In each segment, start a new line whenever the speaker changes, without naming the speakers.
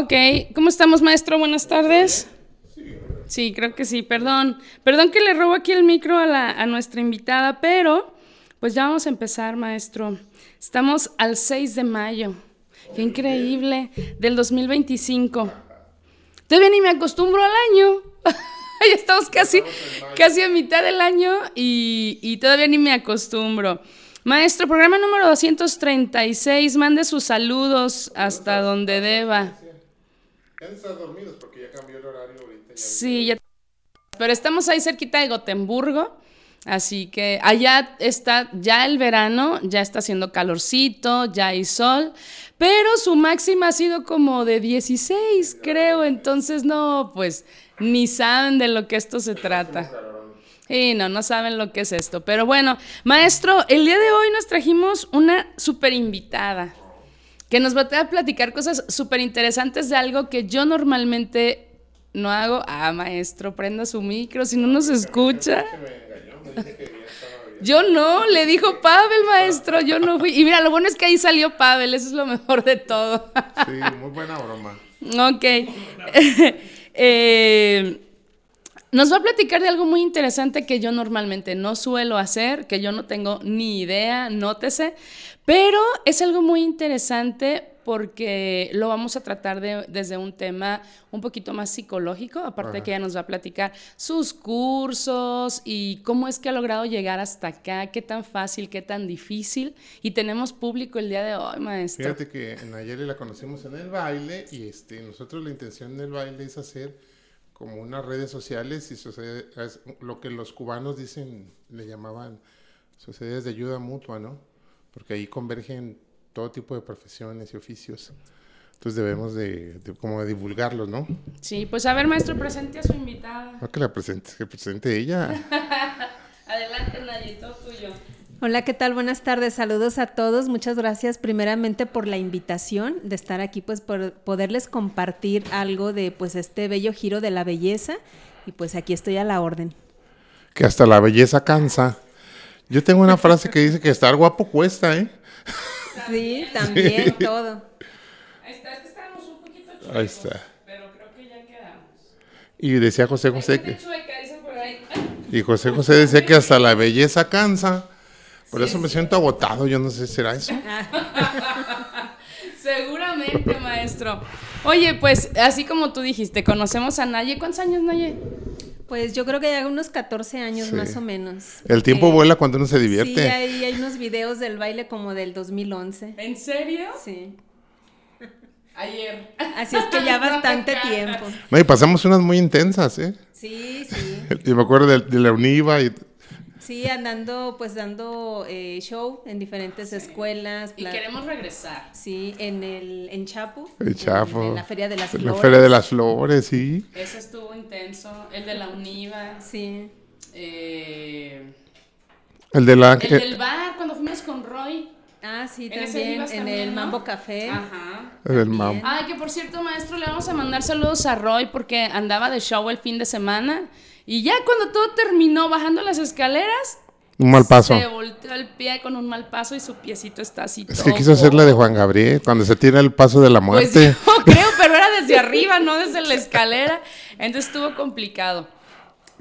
Ok, ¿cómo estamos, maestro? Buenas tardes. Sí, creo que sí, perdón. Perdón que le robo aquí el micro a, la, a nuestra invitada, pero pues ya vamos a empezar, maestro. Estamos al 6 de mayo. Qué increíble, del 2025. Todavía ni me acostumbro al año. ya estamos casi, casi a mitad del año y, y todavía ni me acostumbro. Maestro, programa número 236, mande sus saludos hasta donde deba.
Ya están dormidos porque ya cambió el horario ahorita. Ya
Sí, ya. Pero estamos ahí cerquita de Gotemburgo. Así que allá está ya el verano, ya está haciendo calorcito, ya hay sol, pero su máxima ha sido como de 16, creo. Entonces, no, pues ni saben de lo que esto se trata. Y no, no saben lo que es esto. Pero bueno, maestro, el día de hoy nos trajimos una super invitada que nos va a platicar cosas súper interesantes de algo que yo normalmente no hago. Ah, maestro, prenda su micro, si no nos escucha. Yo no, le dijo Pavel, maestro, yo no fui. Y mira, lo bueno es que ahí salió Pavel, eso es lo mejor de todo.
Sí, muy buena broma.
ok. eh, nos va a platicar de algo muy interesante que yo normalmente no suelo hacer, que yo no tengo ni idea, nótese, pero es algo muy interesante porque lo vamos a tratar de, desde un tema un poquito más psicológico, aparte de que ella nos va a platicar sus cursos y cómo es que ha logrado llegar hasta acá, qué tan fácil, qué tan difícil. Y tenemos público el día de hoy, maestro.
Fíjate que en Nayeli la conocimos en el baile y este, nosotros la intención del baile es hacer como unas redes sociales y sociedades, es lo que los cubanos dicen, le llamaban sociedades de ayuda mutua, ¿no? Porque ahí convergen todo tipo de profesiones y oficios. Entonces debemos de, de como de divulgarlos, ¿no?
Sí, pues a ver, maestro, presente a su invitada.
No que la presente, que presente ella.
Adelante, Nayito, tuyo.
Hola, ¿qué tal? Buenas tardes, saludos a todos. Muchas gracias primeramente por la invitación de estar aquí, pues por poderles compartir algo de pues este bello giro de la belleza y pues aquí estoy a la orden.
Que hasta la belleza cansa. Yo tengo una frase que dice que estar guapo cuesta, ¿eh?
Sí, también todo.
Ahí está, es que estábamos un poquito chuecos,
Ahí está.
pero creo que ya quedamos.
Y decía José José
Hay
que...
chueca, dicen por ahí.
Y José José decía que hasta la belleza cansa. Por eso me siento agotado, yo no sé, ¿será eso?
Seguramente, maestro. Oye, pues así como tú dijiste, conocemos a Naye. ¿Cuántos años, Naye?
Pues yo creo que ya unos 14 años
Sí.
más o menos.
El tiempo
Eh,
vuela cuando uno se
Sí,
divierte.
hay, hay unos videos del baile como del 2011.
¿En serio?
Sí.
Ayer.
Así es que ya bastante tiempo.
No, y pasamos unas muy intensas, ¿eh?
Sí, sí.
Y me acuerdo de, de la UNIVA y...
Sí, andando, pues dando eh, show en diferentes escuelas.
Y queremos regresar.
Sí, en el en Chapo.
El
en-
Chapo.
En, la Feria de las
La
Flores.
Feria de las Flores, sí.
Ese estuvo intenso. El de la Univa.
Sí.
eh,
El de la...
el del bar, cuando fuimos con Roy.
Ah, sí,
En ese
también. En
también,
el
¿no?
Mambo Café.
Ajá.
el del
también.
mam.
Ay, que por cierto, maestro, le vamos a mandar saludos a Roy porque andaba de show el fin de semana. Y ya cuando todo terminó bajando las escaleras,
Un mal paso.
se volteó el pie con un mal paso y su piecito está así.
Es que quiso hacer la de Juan Gabriel, cuando se tira el paso de la
Pues
muerte.
yo creo, pero era desde arriba, no desde la escalera. Entonces estuvo complicado.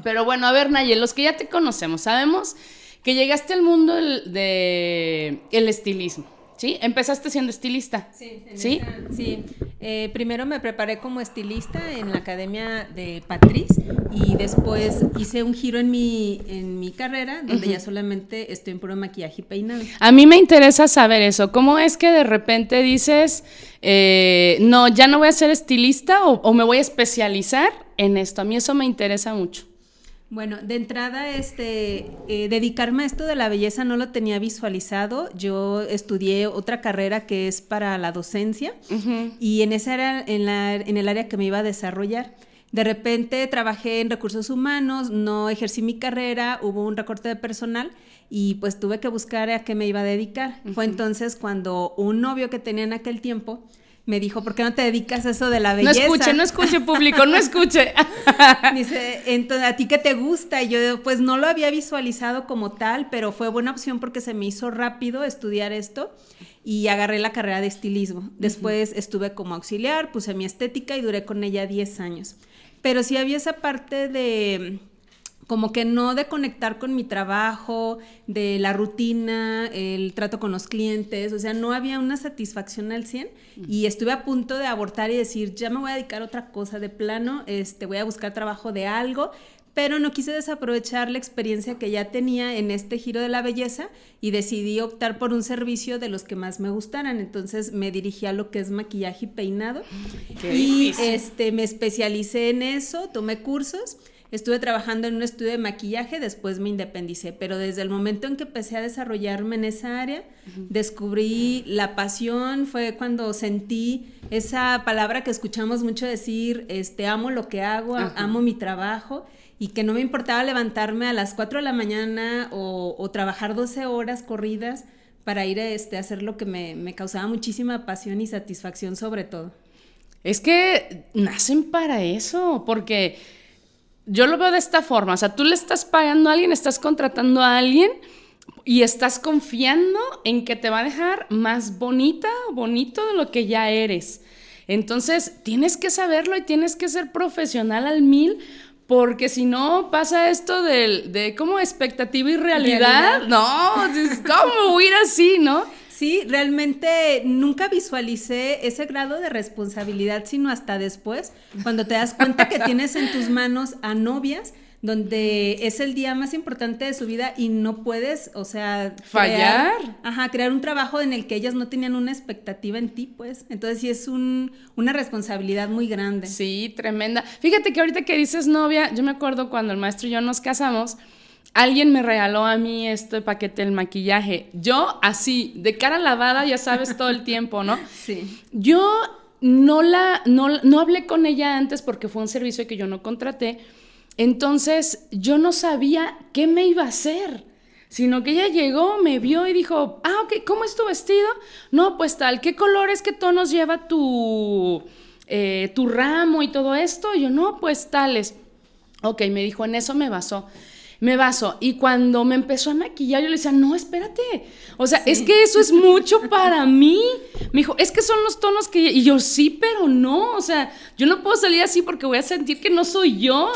Pero bueno, a ver, Nayel, los que ya te conocemos, sabemos que llegaste al mundo del de el estilismo, ¿sí? Empezaste siendo estilista.
Sí,
¿Sí?
esa- sí. Eh, primero me preparé como estilista en la academia de Patriz y después hice un giro en mi, en mi carrera donde ya solamente estoy en puro maquillaje y peinado.
A mí me interesa saber eso. ¿Cómo es que de repente dices, eh, no, ya no voy a ser estilista o, o me voy a especializar en esto? A mí eso me interesa mucho.
Bueno, de entrada, este, eh, dedicarme a esto de la belleza no lo tenía visualizado. Yo estudié otra carrera que es para la docencia y en esa era en, la, en el área que me iba a desarrollar. De repente trabajé en recursos humanos, no ejercí mi carrera, hubo un recorte de personal y pues tuve que buscar a qué me iba a dedicar. Fue entonces cuando un novio que tenía en aquel tiempo me dijo, ¿por qué no te dedicas a eso de la belleza?
No escuche, no escuche público, no escuche.
Dice, entonces, ¿a ti qué te gusta? Y yo, pues no lo había visualizado como tal, pero fue buena opción porque se me hizo rápido estudiar esto y agarré la carrera de estilismo. Después estuve como auxiliar, puse mi estética y duré con ella 10 años. Pero sí había esa parte de como que no de conectar con mi trabajo, de la rutina, el trato con los clientes, o sea, no había una satisfacción al 100 y estuve a punto de abortar y decir, ya me voy a dedicar a otra cosa de plano, este, voy a buscar trabajo de algo, pero no quise desaprovechar la experiencia que ya tenía en este giro de la belleza y decidí optar por un servicio de los que más me gustaran. Entonces me dirigí a lo que es maquillaje y peinado y este me especialicé en eso, tomé cursos Estuve trabajando en un estudio de maquillaje, después me independicé, pero desde el momento en que empecé a desarrollarme en esa área, descubrí la pasión, fue cuando sentí esa palabra que escuchamos mucho decir, este, amo lo que hago, amo mi trabajo y que no me importaba levantarme a las 4 de la mañana o, trabajar 12 horas corridas para ir este, a hacer lo que me, me causaba muchísima pasión y satisfacción sobre todo.
Es que nacen para eso, porque yo lo veo de esta forma, o sea, tú le estás pagando a alguien, estás contratando a alguien y estás confiando en que te va a dejar más bonita o bonito de lo que ya eres. Entonces, tienes que saberlo y tienes que ser profesional al mil, porque si no pasa esto de, de como expectativa y realidad, ¿Realidad? no, ¿cómo ir así, no?
Sí, realmente nunca visualicé ese grado de responsabilidad, sino hasta después, cuando te das cuenta que tienes en tus manos a novias donde es el día más importante de su vida y no puedes, o sea,
fallar.
ajá, crear un trabajo en el que ellas no tenían una expectativa en ti, pues. Entonces sí es un, una responsabilidad muy grande.
Sí, tremenda. Fíjate que ahorita que dices novia, yo me acuerdo cuando el maestro y yo nos casamos, alguien me regaló a mí este paquete del maquillaje. Yo así, de cara lavada, ya sabes, todo el tiempo, ¿no?
Sí.
Yo no la, no, no hablé con ella antes porque fue un servicio que yo no contraté. Entonces, yo no sabía qué me iba a hacer, sino que ella llegó, me vio y dijo, ah, ok, ¿cómo es tu vestido? No, pues tal, ¿qué colores, qué tonos lleva tu, eh, tu ramo y todo esto? Y yo, no, pues tales. Ok, me dijo, en eso me basó me baso. Y cuando me empezó a maquillar, yo le decía, no, espérate. O sea, es que eso es mucho para mí. Me dijo, es que son los tonos que... Y yo, sí, pero no. O sea, yo no puedo salir así porque voy a sentir que no soy yo.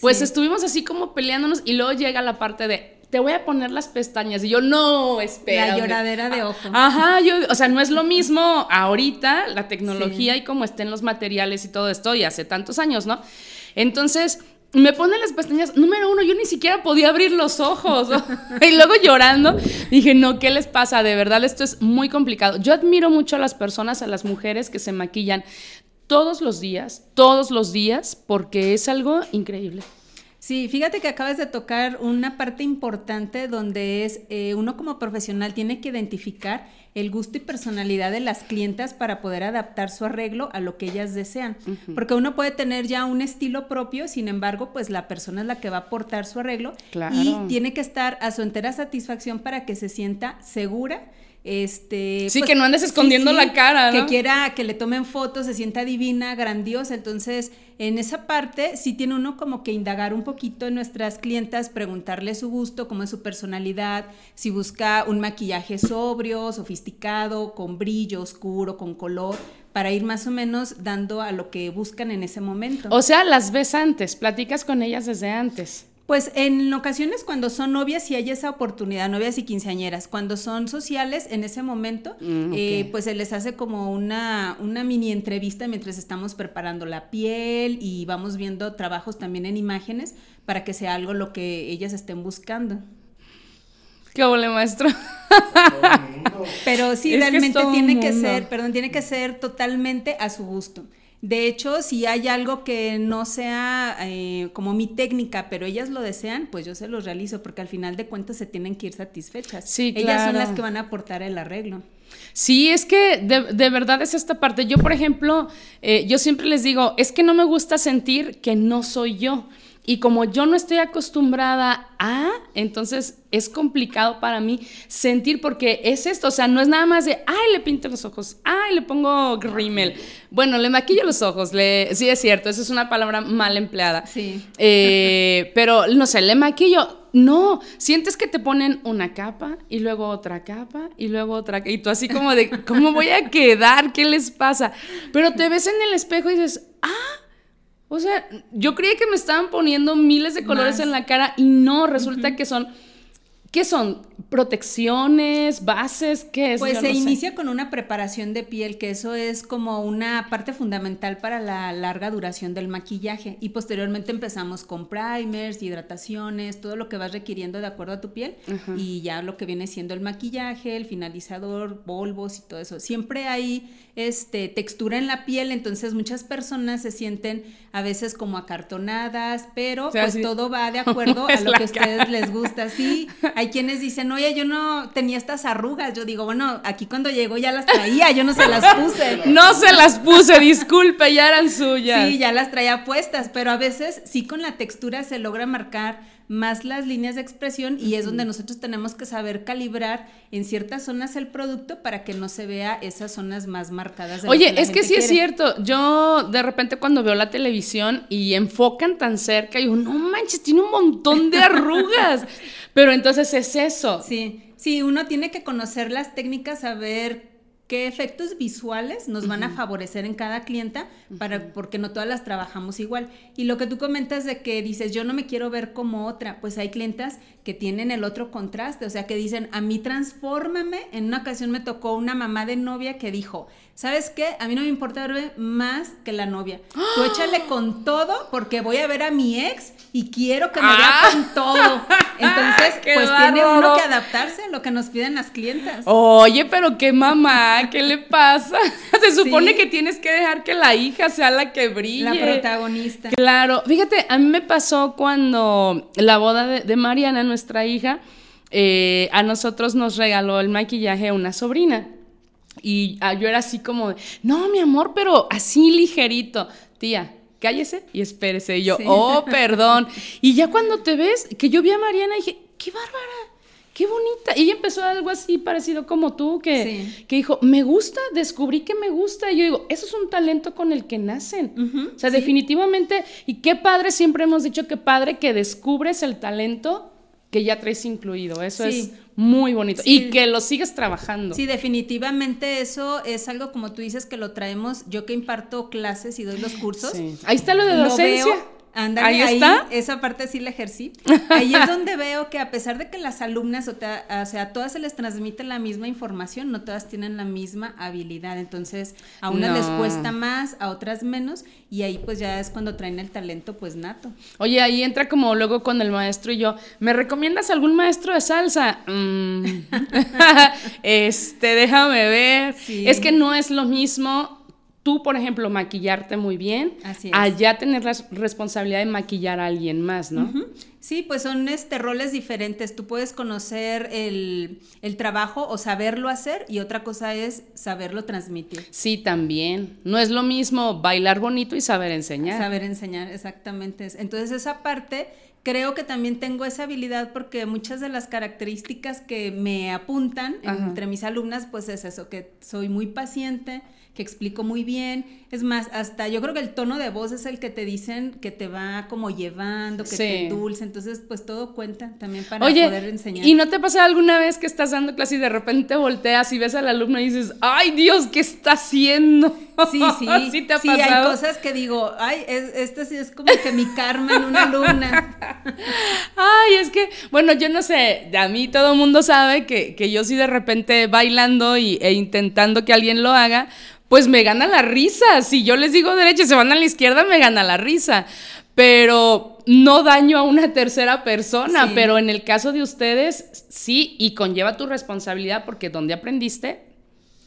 Pues estuvimos así como peleándonos y luego llega la parte de, te voy a poner las pestañas. Y yo, no, espera.
La lloradera de ojo.
Ajá, yo, o sea, no es lo mismo ahorita, la tecnología y cómo estén los materiales y todo esto, y hace tantos años, ¿no? Entonces, me pone las pestañas, número uno, yo ni siquiera podía abrir los ojos. y luego llorando, dije, no, ¿qué les pasa? De verdad, esto es muy complicado. Yo admiro mucho a las personas, a las mujeres que se maquillan todos los días, todos los días, porque es algo increíble.
Sí, fíjate que acabas de tocar una parte importante donde es eh, uno como profesional tiene que identificar el gusto y personalidad de las clientas para poder adaptar su arreglo a lo que ellas desean. Porque uno puede tener ya un estilo propio, sin embargo, pues la persona es la que va a aportar su arreglo y tiene que estar a su entera satisfacción para que se sienta segura este
sí pues, que no andes escondiendo la cara
que quiera que le tomen fotos se sienta divina grandiosa. Entonces en esa parte sí tiene uno como que indagar un poquito en nuestras clientas preguntarle su gusto cómo es su personalidad si busca un maquillaje sobrio sofisticado con brillo oscuro con color para ir más o menos dando a lo que buscan en ese momento.
O sea las ves antes platicas con ellas desde antes
pues en ocasiones cuando son novias sí hay esa oportunidad, novias y quinceañeras. Cuando son sociales, en ese momento, mm, eh, pues se les hace como una, una mini entrevista mientras estamos preparando la piel y vamos viendo trabajos también en imágenes para que sea algo lo que ellas estén buscando.
Qué ole, maestro.
Pero sí, realmente tiene que ser, perdón, tiene que ser totalmente a su gusto. De hecho, si hay algo que no sea eh, como mi técnica, pero ellas lo desean, pues yo se los realizo, porque al final de cuentas se tienen que ir satisfechas.
Sí,
Ellas son las que van a aportar el arreglo.
Sí, es que de, verdad es esta parte. Yo, por ejemplo, eh, yo siempre les digo, es que no me gusta sentir que no soy yo. Y como yo no estoy acostumbrada a, entonces es complicado para mí sentir porque es esto, o sea, no es nada más de, ay, le pinto los ojos, ay, le pongo rímel. Bueno, le maquillo los ojos, le, sí es cierto, esa es una palabra mal empleada.
Sí.
Eh, pero, no sé, le maquillo. No, sientes que te ponen una capa y luego otra capa y luego otra y tú así como de, ¿cómo voy a quedar? ¿Qué les pasa? Pero te ves en el espejo y dices, ah, o sea, yo creía que me estaban poniendo miles de colores en la cara y no, resulta que son ¿Qué son? ¿Protecciones? ¿Bases? ¿Qué es?
Pues se inicia con una preparación de piel, que eso es como una parte fundamental para la larga duración del maquillaje. Y posteriormente empezamos con primers, hidrataciones, todo lo que vas requiriendo de acuerdo a tu piel. Y ya lo que viene siendo el maquillaje, el finalizador, polvos y todo eso. Siempre hay este, textura en la piel, entonces muchas personas se sienten a veces como acartonadas, pero pues todo va de acuerdo a lo que a ustedes les gusta. Sí, hay quienes dicen, oye, yo no tenía estas arrugas. Yo digo, bueno, aquí cuando llegó ya las traía, yo no se las puse.
no se las puse, disculpe, ya eran suyas.
Sí, ya las traía puestas, pero a veces sí con la textura se logra marcar más las líneas de expresión y es donde nosotros tenemos que saber calibrar en ciertas zonas el producto para que no se vea esas zonas más marcadas.
Oye, es que sí es cierto, yo de repente cuando veo la televisión y enfocan tan cerca, digo, no manches, tiene un montón de arrugas, pero entonces es eso.
Sí, sí, uno tiene que conocer las técnicas, saber qué efectos visuales nos van a favorecer en cada clienta para porque no todas las trabajamos igual. Y lo que tú comentas de que dices, "Yo no me quiero ver como otra", pues hay clientas que tienen el otro contraste, o sea, que dicen, "A mí transfórmame." En una ocasión me tocó una mamá de novia que dijo, ¿sabes qué? A mí no me importa verme más que la novia. Tú échale con todo porque voy a ver a mi ex y quiero que me vea ah. con todo. Entonces, pues tiene uno que adaptarse a lo que nos piden las clientas.
Oye, pero qué mamá, ¿qué le pasa? Se supone que tienes que dejar que la hija sea la que brille.
La protagonista.
Claro, fíjate, a mí me pasó cuando la boda de, Mariana, nuestra hija, eh, a nosotros nos regaló el maquillaje una sobrina. Y ah, yo era así como, no, mi amor, pero así ligerito. Tía, cállese y espérese. Y yo, oh, perdón. Y ya cuando te ves, que yo vi a Mariana y dije, qué bárbara, qué bonita. Y ella empezó algo así parecido como tú, que, que dijo, me gusta, descubrí que me gusta. Y yo digo, eso es un talento con el que nacen. o sea, definitivamente, y qué padre, siempre hemos dicho que padre que descubres el talento que ya traes incluido. Eso es muy bonito. Y que lo sigues trabajando.
Sí, definitivamente eso es algo como tú dices que lo traemos. Yo que imparto clases y doy los cursos.
Ahí está lo de docencia.
Ahí, está. Esa parte sí la ejercí. Ahí es donde veo que a pesar de que las alumnas, o, sea, a todas se les transmite la misma información, no todas tienen la misma habilidad. Entonces, a unas les cuesta más, a otras menos, y ahí pues ya es cuando traen el talento pues nato.
Oye, ahí entra como luego con el maestro y yo, ¿me recomiendas algún maestro de salsa? Mm. este, déjame ver. Es que no es lo mismo tú, por ejemplo, maquillarte muy bien, allá tener la responsabilidad de maquillar a alguien más, ¿no?
Sí, pues son este, roles diferentes. Tú puedes conocer el, trabajo o saberlo hacer y otra cosa es saberlo transmitir.
Sí, también. No es lo mismo bailar bonito y saber enseñar.
Saber enseñar, exactamente. Entonces esa parte creo que también tengo esa habilidad porque muchas de las características que me apuntan entre mis alumnas, pues es eso, que soy muy paciente, que explico muy bien. Es más, hasta yo creo que el tono de voz es el que te dicen que te va como llevando, que te dulce. Entonces, pues todo cuenta también para poder enseñar.
¿Y no te pasa alguna vez que estás dando clase y de repente volteas y ves al alumno y dices, ay Dios, ¿qué está haciendo?
Sí, sí. ¿Sí, te ha sí hay cosas que digo, ay, este sí es como que mi karma en una alumna.
ay, es que, bueno, yo no sé, a mí todo el mundo sabe que, que yo sí de repente bailando y, e intentando que alguien lo haga, pues me gana la risa. Si yo les digo derecha y se van a la izquierda, me gana la risa. Pero no daño a una tercera persona. Pero en el caso de ustedes, sí, y conlleva tu responsabilidad porque donde aprendiste,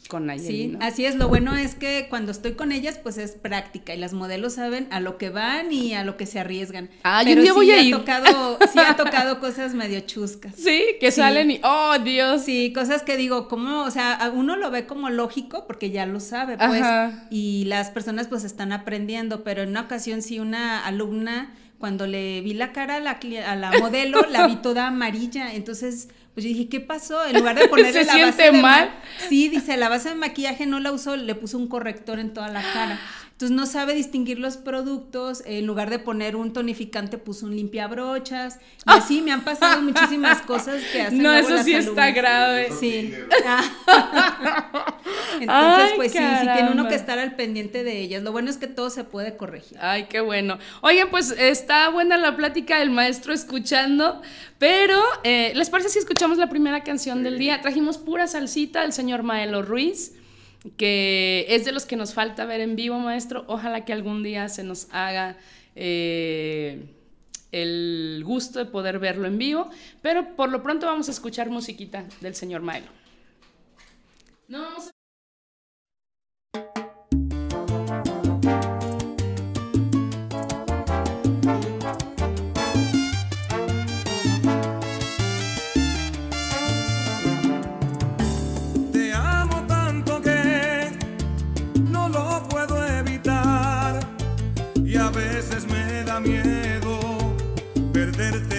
con Nayeli,
Sí,
¿no?
así es. Lo bueno es que cuando estoy con ellas, pues es práctica y las modelos saben a lo que van y a lo que se arriesgan.
Ah, yo
Pero sí
voy a
ha
ir.
Tocado, sí ha tocado cosas medio chuscas.
Sí, que
Sí.
salen y, oh, Dios.
Sí, cosas que digo, como, o sea, uno lo ve como lógico porque ya lo sabe, pues,
Ajá.
y las personas pues están aprendiendo, pero en una ocasión sí una alumna, cuando le vi la cara a la, cli- a la modelo, la vi toda amarilla, entonces, pues yo dije, ¿qué pasó? En lugar de ponerle
¿Se
la base
siente
de ma-
mal?
Sí, dice, la base de maquillaje no la usó, le puso un corrector en toda la cara. Entonces no sabe distinguir los productos, en lugar de poner un tonificante puso un limpiabrochas, y así me han pasado muchísimas cosas que hacen
No, eso
las
sí está grave.
Sí. Entonces,
Ay,
pues sí, sí tiene uno que estar al pendiente de ellas. Lo bueno es que todo se puede corregir.
Ay, qué bueno. Oigan, pues está buena la plática del maestro escuchando, pero eh, ¿les parece si escuchamos la primera canción del día? Trajimos pura salsita del señor Maelo Ruiz, que es de los que nos falta ver en vivo, maestro. Ojalá que algún día se nos haga eh, el gusto de poder verlo en vivo, pero por lo pronto vamos a escuchar musiquita del señor Maelo. No, vamos a-
perderte.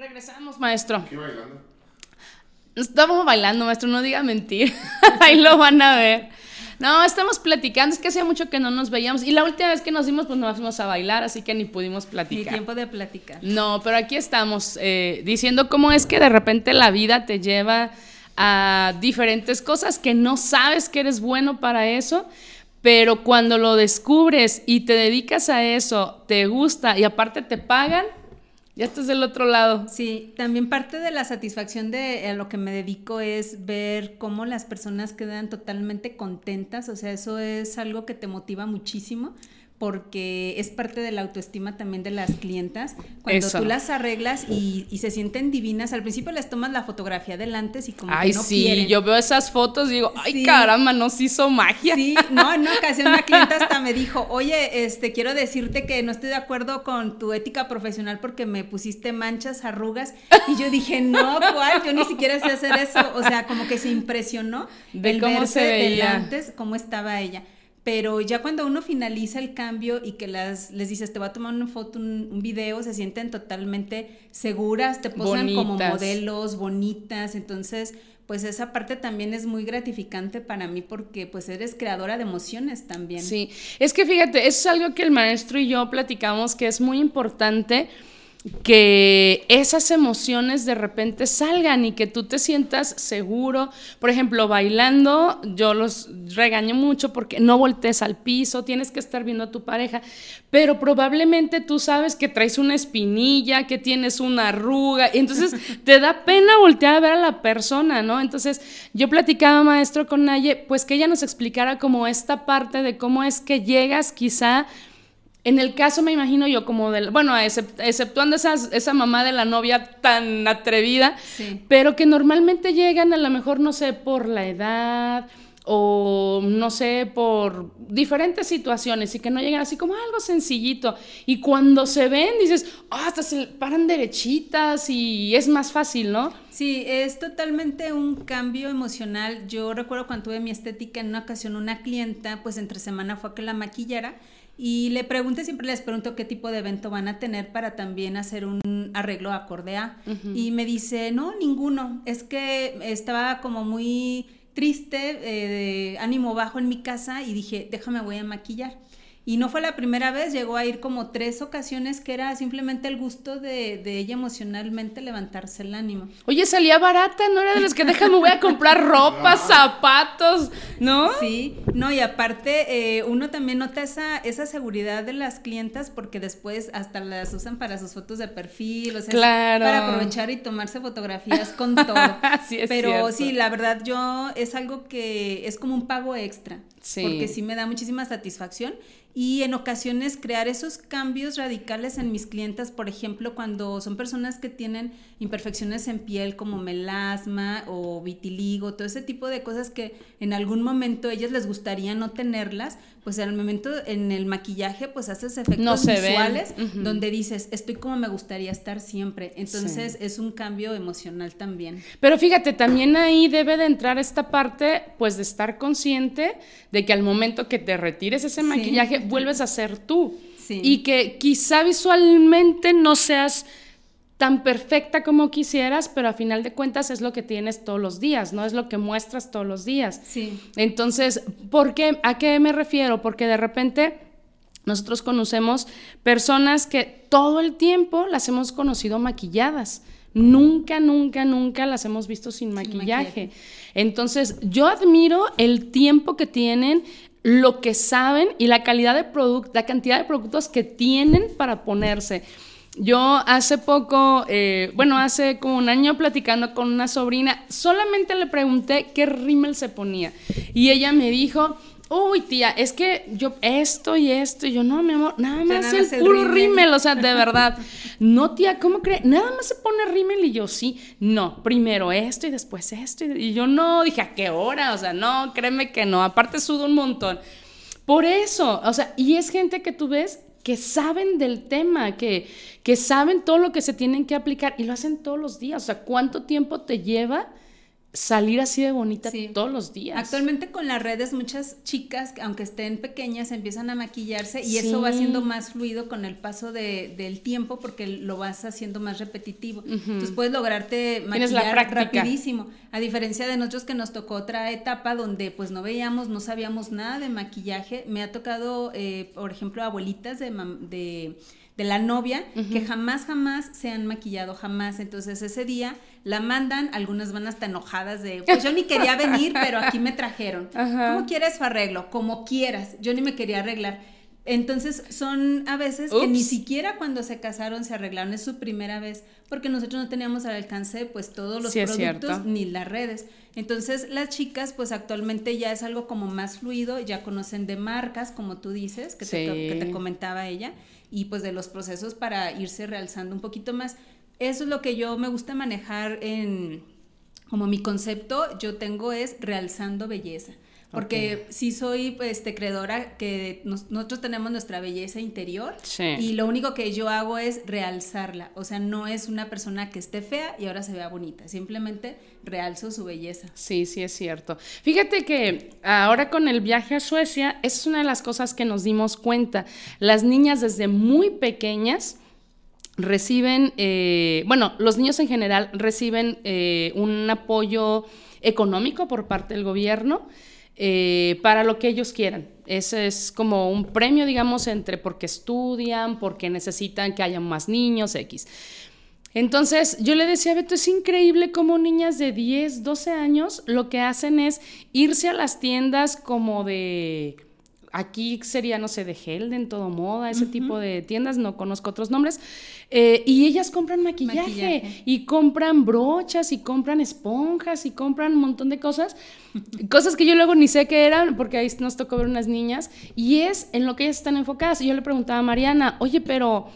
Regresamos, maestro.
¿Qué bailando?
Estamos bailando, maestro, no diga mentir. Ahí lo van a ver. No, estamos platicando, es que hacía mucho que no nos veíamos. Y la última vez que nos vimos, pues nos fuimos a bailar, así que ni pudimos
Ni
platicar.
tiempo de platicar.
No, pero aquí estamos eh, diciendo cómo es que de repente la vida te lleva a diferentes cosas que no sabes que eres bueno para eso, pero cuando lo descubres y te dedicas a eso, te gusta y aparte te pagan, ya estás del otro lado.
Sí, también parte de la satisfacción de a lo que me dedico es ver cómo las personas quedan totalmente contentas, o sea, eso es algo que te motiva muchísimo porque es parte de la autoestima también de las clientas. Cuando
Eso.
tú las arreglas y, y se sienten divinas, al principio les tomas la fotografía delante y como
Ay,
que no
sí,
quieren.
yo veo esas fotos y digo, ay,
Sí.
caramba, nos hizo magia.
Sí, no, en una ocasión una clienta hasta me dijo, oye, este, quiero decirte que no estoy de acuerdo con tu ética profesional porque me pusiste manchas, arrugas, y yo dije, no, ¿cuál? Yo ni siquiera sé hacer eso, o sea, como que se impresionó
De
el
cómo
verse
se veía.
delante, cómo estaba ella. Pero ya cuando uno finaliza el cambio y que las, les dices, te voy a tomar una foto, un, un video, se sienten totalmente seguras, te posan como modelos, bonitas, entonces pues esa parte también es muy gratificante para mí porque pues eres creadora de emociones también.
Sí, es que fíjate, eso es algo que el maestro y yo platicamos que es muy importante que esas emociones de repente salgan y que tú te sientas seguro. Por ejemplo, bailando, yo los regaño mucho porque no voltees al piso, tienes que estar viendo a tu pareja, pero probablemente tú sabes que traes una espinilla, que tienes una arruga, y entonces te da pena voltear a ver a la persona, ¿no? Entonces, yo platicaba, maestro, con Naye, pues que ella nos explicara como esta parte de cómo es que llegas quizá en el caso, me imagino yo, como del. Bueno, excep- exceptuando esas, esa mamá de la novia tan atrevida,
Sí.
pero que normalmente llegan a lo mejor, no sé, por la edad o no sé, por diferentes situaciones y que no llegan así como algo sencillito. Y cuando se ven, dices, ah, hasta se paran derechitas y es más fácil, ¿no?
Sí, es totalmente un cambio emocional. Yo recuerdo cuando tuve mi estética en una ocasión, una clienta, pues entre semana fue a que la maquillara y le pregunté, siempre les pregunto qué tipo de evento van a tener para también hacer un arreglo acorde a. Y me dice, no, ninguno. Es que estaba como muy triste, eh, de ánimo bajo en mi casa y dije, déjame, voy a maquillar. Y no fue la primera vez, llegó a ir como tres ocasiones que era simplemente el gusto de, de ella emocionalmente levantarse el ánimo.
Oye, salía barata, no era de los que dejan, me voy a comprar ropa, zapatos, ¿no?
Sí, no, y aparte eh, uno también nota esa, esa seguridad de las clientas porque después hasta las usan para sus fotos de perfil, o sea,
Claro.
para aprovechar y tomarse fotografías con todo.
Sí, es
Pero
cierto.
sí, la verdad yo es algo que es como un pago extra,
Sí.
porque sí me da muchísima satisfacción y en ocasiones crear esos cambios radicales en mis clientas, por ejemplo, cuando son personas que tienen imperfecciones en piel como melasma o vitiligo, todo ese tipo de cosas que en algún momento ellas les gustaría no tenerlas, pues en el momento en el maquillaje pues haces efectos
No
visuales donde dices, estoy como me gustaría estar siempre. Entonces es un cambio emocional también.
Pero fíjate, también ahí debe de entrar esta parte, pues de estar consciente de que al momento que te retires ese
Sí.
maquillaje, vuelves a ser tú.
Sí.
Y que quizá visualmente no seas tan perfecta como quisieras, pero a final de cuentas es lo que tienes todos los días, ¿no? Es lo que muestras todos los días.
Sí.
Entonces, ¿por qué? ¿A qué me refiero? Porque de repente nosotros conocemos personas que todo el tiempo las hemos conocido maquilladas. Nunca, nunca, nunca las hemos visto sin maquillaje.
maquillaje.
Entonces, yo admiro el tiempo que tienen, lo que saben y la calidad de producto, la cantidad de productos que tienen para ponerse. Yo hace poco, eh, bueno, hace como un año platicando con una sobrina, solamente le pregunté qué rímel se ponía y ella me dijo, Uy, tía, es que yo esto y esto, y yo no, mi amor, nada más
nada
el
más
puro
rímel.
rímel, o sea, de verdad. No, tía, ¿cómo cree? Nada más se pone rímel y yo sí. No, primero esto y después esto. Y, y yo no, dije, ¿a qué hora? O sea, no, créeme que no. Aparte sudo un montón. Por eso, o sea, y es gente que tú ves que saben del tema, que, que saben todo lo que se tienen que aplicar y lo hacen todos los días. O sea, ¿cuánto tiempo te lleva salir así de bonita
Sí.
todos los días?
Actualmente con las redes muchas chicas, aunque estén pequeñas, empiezan a maquillarse y eso va siendo más fluido con el paso de- del tiempo porque lo vas haciendo más repetitivo. Entonces puedes lograrte maquillar rapidísimo. A diferencia de nosotros que nos tocó otra etapa donde pues no veíamos, no sabíamos nada de maquillaje. Me ha tocado, eh, por ejemplo, abuelitas de, de, de la novia que jamás, jamás se han maquillado, jamás. Entonces ese día la mandan, algunas van hasta enojadas de, pues yo ni quería venir, pero aquí me trajeron. ¿Cómo quieres su arreglo? Como quieras. Yo ni me quería arreglar. Entonces son a veces que ni siquiera cuando se casaron se arreglaron, es su primera vez, porque nosotros no teníamos al alcance pues todos los
Sí,
productos ni las redes. Entonces las chicas pues actualmente ya es algo como más fluido, ya conocen de marcas, como tú dices, que, te, que te comentaba ella, y pues de los procesos para irse realzando un poquito más. Eso es lo que yo me gusta manejar en, como mi concepto, yo tengo es realzando belleza. Porque sí soy este, creedora que nos- nosotros tenemos nuestra belleza interior
Sí.
y lo único que yo hago es realzarla. O sea, no es una persona que esté fea y ahora se vea bonita. Simplemente realzo su belleza.
Sí, sí es cierto. Fíjate que ahora con el viaje a Suecia, esa es una de las cosas que nos dimos cuenta. Las niñas desde muy pequeñas reciben, eh, bueno, los niños en general reciben eh, un apoyo económico por parte del gobierno eh, para lo que ellos quieran. Ese es como un premio, digamos, entre porque estudian, porque necesitan que haya más niños, X. Entonces yo le decía Beto, es increíble cómo niñas de 10, 12 años lo que hacen es irse a las tiendas como de, aquí sería, no sé, de Helden, Todo Moda, ese tipo de tiendas, no conozco otros nombres, eh, y ellas compran maquillaje,
Maquillaje.
y compran brochas y compran esponjas y compran un montón de cosas, cosas que yo luego ni sé qué eran porque ahí nos tocó ver unas niñas, y es en lo que ellas están enfocadas. Y yo le preguntaba a Mariana, oye, pero...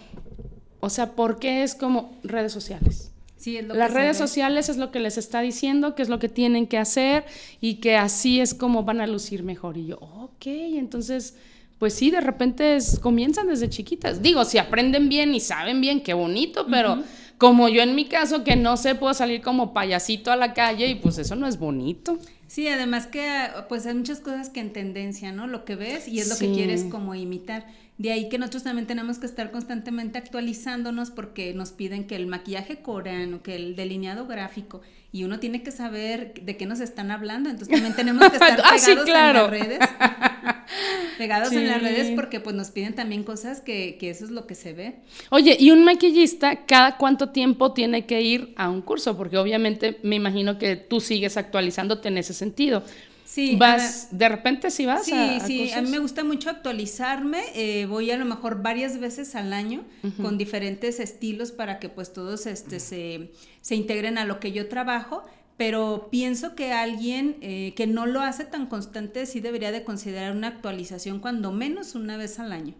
O sea, ¿por qué es como redes sociales?
Sí, es lo
Las
que
redes sociales es lo que les está diciendo, que es lo que tienen que hacer y que así es como van a lucir mejor. Y yo, ok, entonces, pues sí, de repente es- comienzan desde chiquitas. Digo, si aprenden bien y saben bien, qué bonito, pero como yo en mi caso, que no sé, puedo salir como payasito a la calle y pues eso no es bonito.
Sí, además que pues hay muchas cosas que en tendencia, ¿no? Lo que ves y es lo que quieres como imitar. De ahí que nosotros también tenemos que estar constantemente actualizándonos porque nos piden que el maquillaje coreano, que el delineado gráfico y uno tiene que saber de qué nos están hablando, entonces también tenemos que estar
Ah,
pegados
sí, claro.
en las redes. pegados en las redes porque pues nos piden también cosas que, que eso es lo que se ve.
Oye, ¿y un maquillista cada cuánto tiempo tiene que ir a un curso? Porque obviamente me imagino que tú sigues actualizándote en ese sentido.
Sí,
vas, de repente sí vas
Sí,
a, a
sí, a mí me gusta mucho actualizarme, eh, voy a lo mejor varias veces al año con diferentes estilos para que pues todos este, se, se integren a lo que yo trabajo, pero pienso que alguien eh, que no lo hace tan constante sí debería de considerar una actualización cuando menos una vez al año.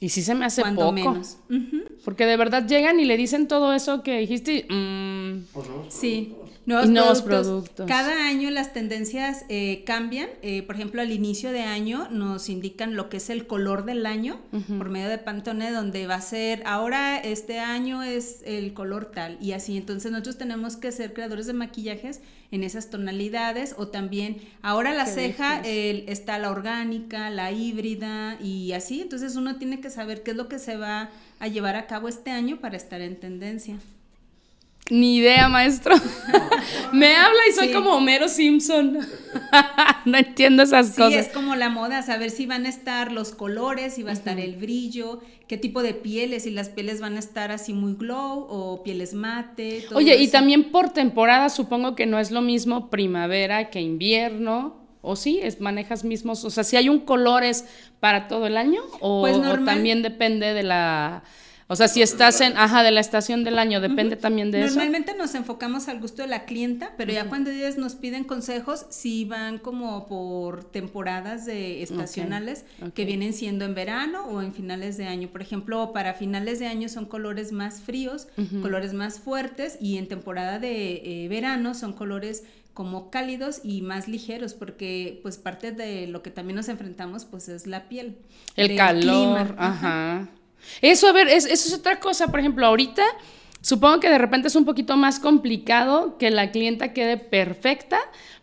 Y sí se me hace
cuando
poco.
menos.
Porque de verdad llegan y le dicen todo eso que dijiste. y, mm,
Sí,
Y
nuevos,
nuevos
productos.
productos.
Cada año las tendencias eh, cambian. Eh, por ejemplo, al inicio de año nos indican lo que es el color del año por medio de Pantone, donde va a ser, ahora este año es el color tal y así. Entonces nosotros tenemos que ser creadores de maquillajes en esas tonalidades o también, ahora la
Qué
ceja el- está la orgánica, la híbrida y así. Entonces uno tiene que saber qué es lo que se va a llevar a cabo este año para estar en tendencia.
Ni idea, maestro. me habla y soy
Sí.
como Homero Simpson. no entiendo esas
Sí,
cosas.
es como la moda, saber si van a estar los colores, si va a estar el brillo, qué tipo de pieles, si las pieles van a estar así muy glow o pieles mate. todo
Oye, y también por temporada supongo que no es lo mismo primavera que invierno. ¿O sí? Es, ¿Manejas mismos? O sea, si hay un color es para todo el año o,
Pues
o también depende de la... O sea, si estás en, ajá, de la estación del año, depende también de eso.
Normalmente nos enfocamos al gusto de la clienta, pero ya cuando ellos nos piden consejos, sí van como por temporadas de estacionales que vienen siendo en verano o en finales de año. Por ejemplo, para finales de año son colores más fríos, colores más fuertes y en temporada de eh, verano son colores como cálidos y más ligeros porque pues parte de lo que también nos enfrentamos pues es la piel.
El calor,
clima.
ajá. Eso, a ver, es- eso es otra cosa. Por ejemplo, ahorita supongo que de repente es un poquito más complicado que la clienta quede perfecta,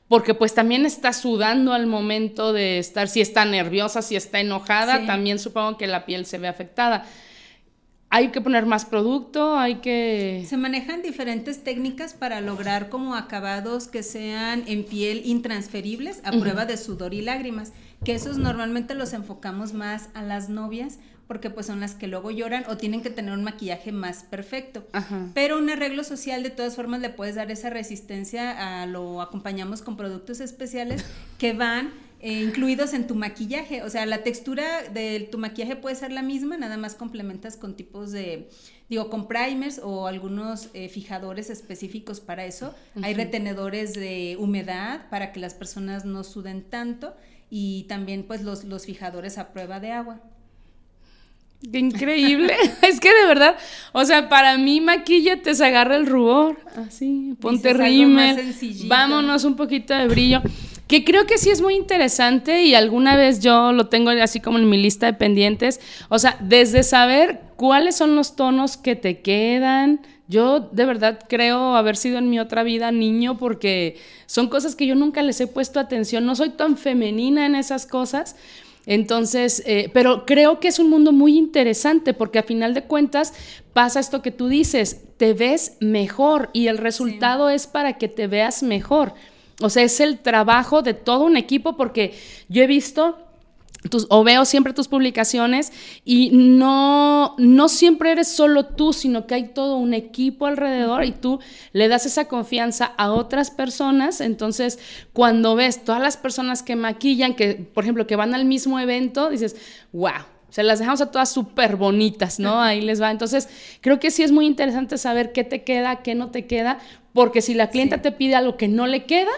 porque pues también está sudando al momento de estar, si está nerviosa, si está enojada,
Sí.
también supongo que la piel se ve afectada. Hay que poner más producto, hay que...
Se manejan diferentes técnicas para lograr como acabados que sean en piel intransferibles a prueba de sudor y lágrimas, que esos normalmente los enfocamos más a las novias porque pues son las que luego lloran o tienen que tener un maquillaje más perfecto.
Ajá.
Pero un arreglo social de todas formas le puedes dar esa resistencia, a, lo acompañamos con productos especiales que van eh, incluidos en tu maquillaje. O sea, la textura de tu maquillaje puede ser la misma, nada más complementas con tipos de, digo, con primers o algunos eh, fijadores específicos para eso. Hay retenedores de humedad para que las personas no suden tanto y también pues los, los fijadores a prueba de agua.
Qué increíble. es que de verdad, o sea, para mí maquillate, se agarra el rubor. Así, ponte rímel. Vámonos un poquito de brillo. Que creo que sí es muy interesante y alguna vez yo lo tengo así como en mi lista de pendientes. O sea, desde saber cuáles son los tonos que te quedan. Yo de verdad creo haber sido en mi otra vida niño porque son cosas que yo nunca les he puesto atención. No soy tan femenina en esas cosas. Entonces, eh, pero creo que es un mundo muy interesante porque a final de cuentas pasa esto que tú dices, te ves mejor y el resultado es para que te veas mejor. O sea, es el trabajo de todo un equipo porque yo he visto tus, o veo siempre tus publicaciones y no, no siempre eres solo tú, sino que hay todo un equipo alrededor y tú le das esa confianza a otras personas. Entonces, cuando ves todas las personas que maquillan, que por ejemplo, que van al mismo evento, dices, wow. Se las dejamos a todas súper bonitas, ¿no? Ahí les va. Entonces, creo que sí es muy interesante saber qué te queda, qué no te queda, porque si la clienta
Sí.
te pide algo que no le queda,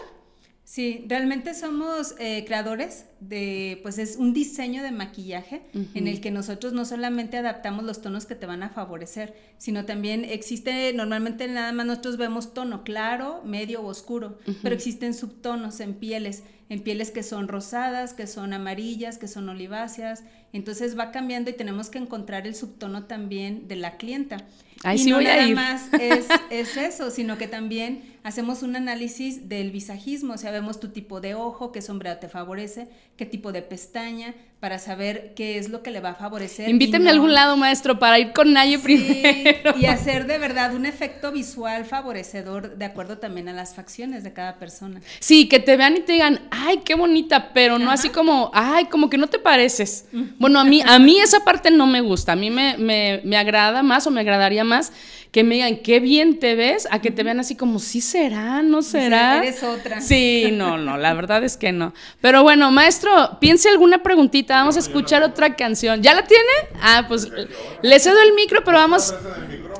Sí, realmente somos eh, creadores de, pues es un diseño de maquillaje en el que nosotros no solamente adaptamos los tonos que te van a favorecer, sino también existe, normalmente nada más nosotros vemos tono claro, medio o oscuro, pero existen subtonos en pieles, en pieles que son rosadas, que son amarillas, que son oliváceas, entonces va cambiando y tenemos que encontrar el subtono también de la clienta.
Ahí
y
sí
no
voy a
nada
ir.
más es, es eso, sino que también hacemos un análisis del visajismo, o sea, vemos tu tipo de ojo, qué sombra te favorece, qué tipo de pestaña, para saber qué es lo que le va a favorecer.
invíteme a algún lado, maestro, para ir con Naye
Sí,
primero.
y hacer de verdad un efecto visual favorecedor de acuerdo también a las facciones de cada persona.
Sí, que te vean y te digan, ay, qué bonita, pero no
Ajá.
así como, ay, como que no te pareces. Bueno, a mí, a mí esa parte no me gusta. A mí me, me, me agrada más o me agradaría más que me digan, qué bien te ves, a que te vean así como, sí será, no será.
eres otra.
Sí, no, no, la verdad es que no. Pero bueno, maestro, piense alguna preguntita. Vamos a escuchar otra canción. ¿Ya la tiene? Ah, pues le cedo el micro, pero vamos.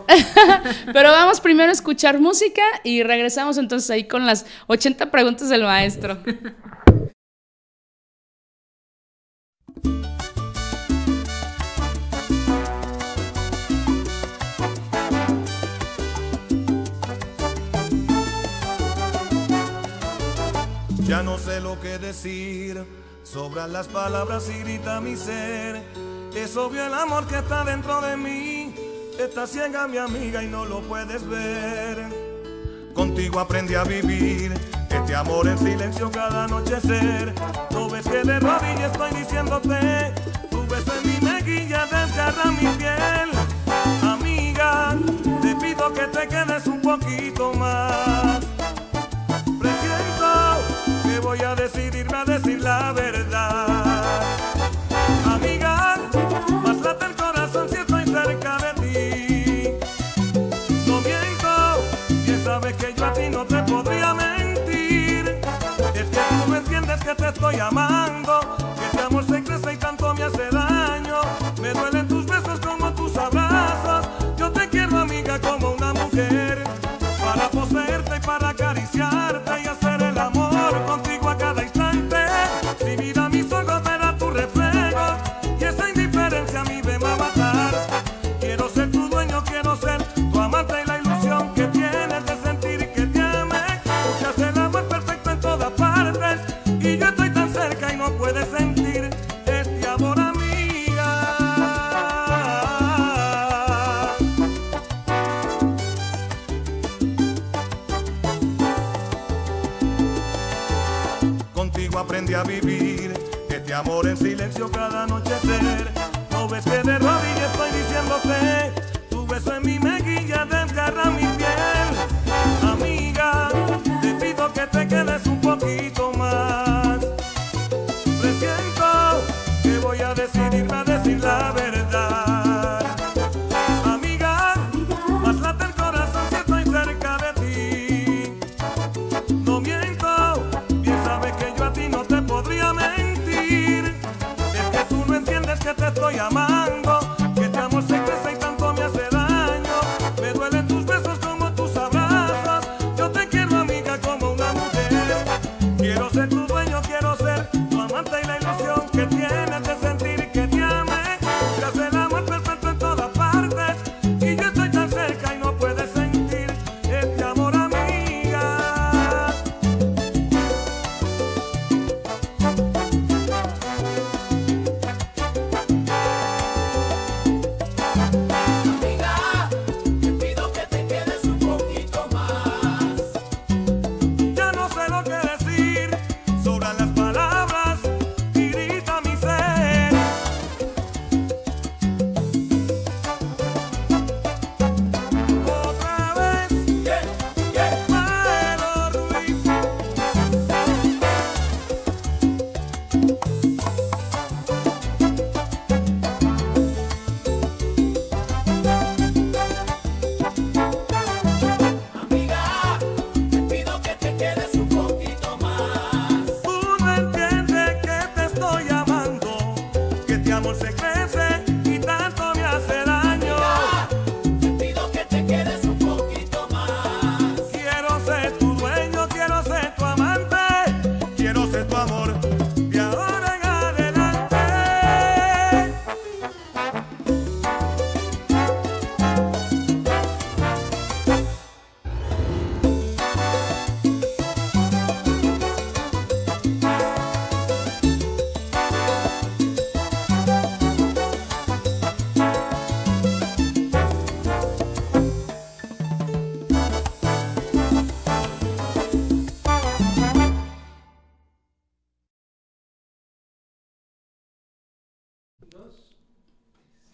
Pero vamos primero a escuchar música y regresamos entonces ahí con las 80 preguntas del maestro.
Ya no sé lo que decir, sobran las palabras y grita mi ser. Es obvio el amor que está dentro de mí, está ciega mi amiga y no lo puedes ver. Contigo aprendí a vivir este amor en silencio cada anochecer. No ves que de rodillas estoy diciéndote, tu beso en mi mejilla desgarra mi piel. Amiga, te pido que te quedes un poquito más. Decidirme a decir la verdad.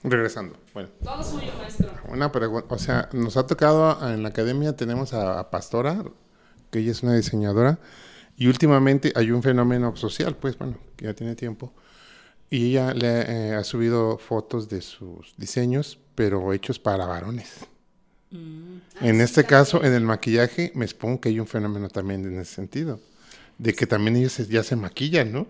Regresando. Bueno,
Todo suyo, maestro.
una pregunta. O sea, nos ha tocado en la academia, tenemos a, a Pastora, que ella es una diseñadora, y últimamente hay un fenómeno social, pues bueno, que ya tiene tiempo, y ella le eh, ha subido fotos de sus diseños, pero hechos para varones. en este caso, en el maquillaje, me supongo que hay un fenómeno también en ese sentido, de que también ellos ya se maquillan, ¿no?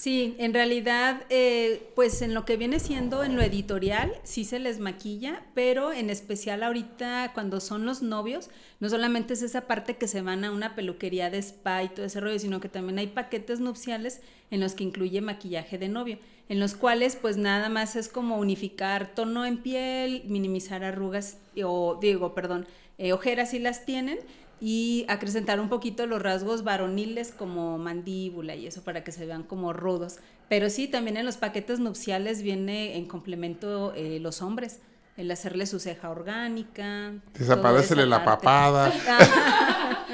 Sí, en realidad, eh, pues en lo que viene siendo en lo editorial, sí se les maquilla, pero en especial ahorita cuando son los novios, no solamente es esa parte que se van a una peluquería de spa y todo ese rollo, sino que también hay paquetes nupciales en los que incluye maquillaje de novio, en los cuales pues nada más es como unificar tono en piel, minimizar arrugas, o digo, perdón, eh, ojeras si las tienen, y acrecentar un poquito los rasgos varoniles como mandíbula y eso para que se vean como rudos. Pero sí, también en los paquetes nupciales viene en complemento eh, los hombres, el hacerle su ceja orgánica.
Desaparecele la
parte.
papada.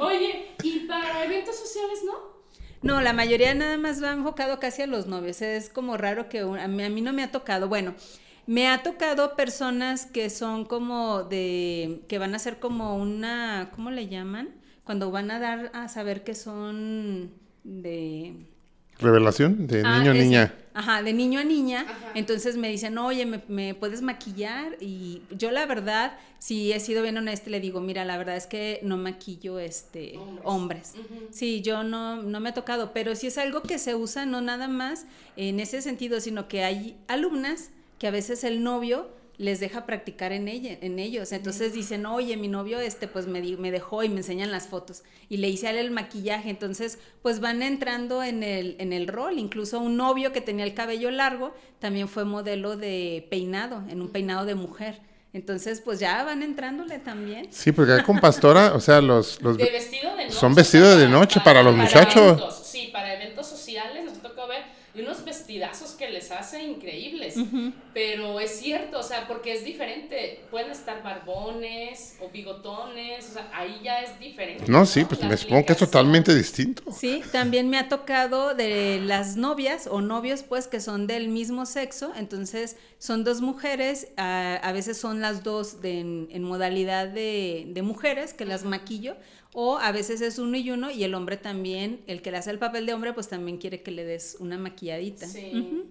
Oye, ¿y para eventos sociales no?
No, la mayoría nada más va enfocado casi a los novios. Es como raro que un- a, mí, a mí no me ha tocado. Bueno, me ha tocado personas que son como de, que van a ser como una, ¿cómo le llaman? Cuando van a dar a saber que son de...
Revelación de
Ah,
niño a niña.
Ajá, de niño a niña. Entonces me dicen, oye, ¿me, me puedes maquillar? Y yo la verdad, si he sido bien honesta, le digo, mira, la verdad es que no maquillo este hombres. Sí, yo no, no me ha tocado, pero sí es algo que se usa no nada más en ese sentido, sino que hay alumnas que a veces el novio les deja practicar en ella, en ellos. Entonces dicen, oye, mi novio este pues me, di- me dejó y me enseñan las fotos. Y le hice a él el maquillaje. Entonces, pues van entrando en el, en el rol. Incluso un novio que tenía el cabello largo también fue modelo de peinado, en un peinado de mujer. Entonces, pues ya van entrándole también.
Sí, porque acá con Pastora, o sea, los, los
De vestido de noche.
Son vestidos de noche para los muchachos.
eventos, sí, para eventos sociales y unos vestidazos que les hace increíbles. Pero es cierto, o sea, porque es diferente. Pueden estar barbones o bigotones, o sea, ahí ya es diferente.
No, sí, pues
La
me supongo que es totalmente distinto.
Sí, también me ha tocado de las novias o novios, pues, que son del mismo sexo. Entonces, son dos mujeres, a, a veces son las dos de- en, en modalidad de, de mujeres, que las maquillo, o a veces es uno y uno, y el hombre también, el que le hace el papel de hombre, pues también quiere que le des una maquilladita.
Sí.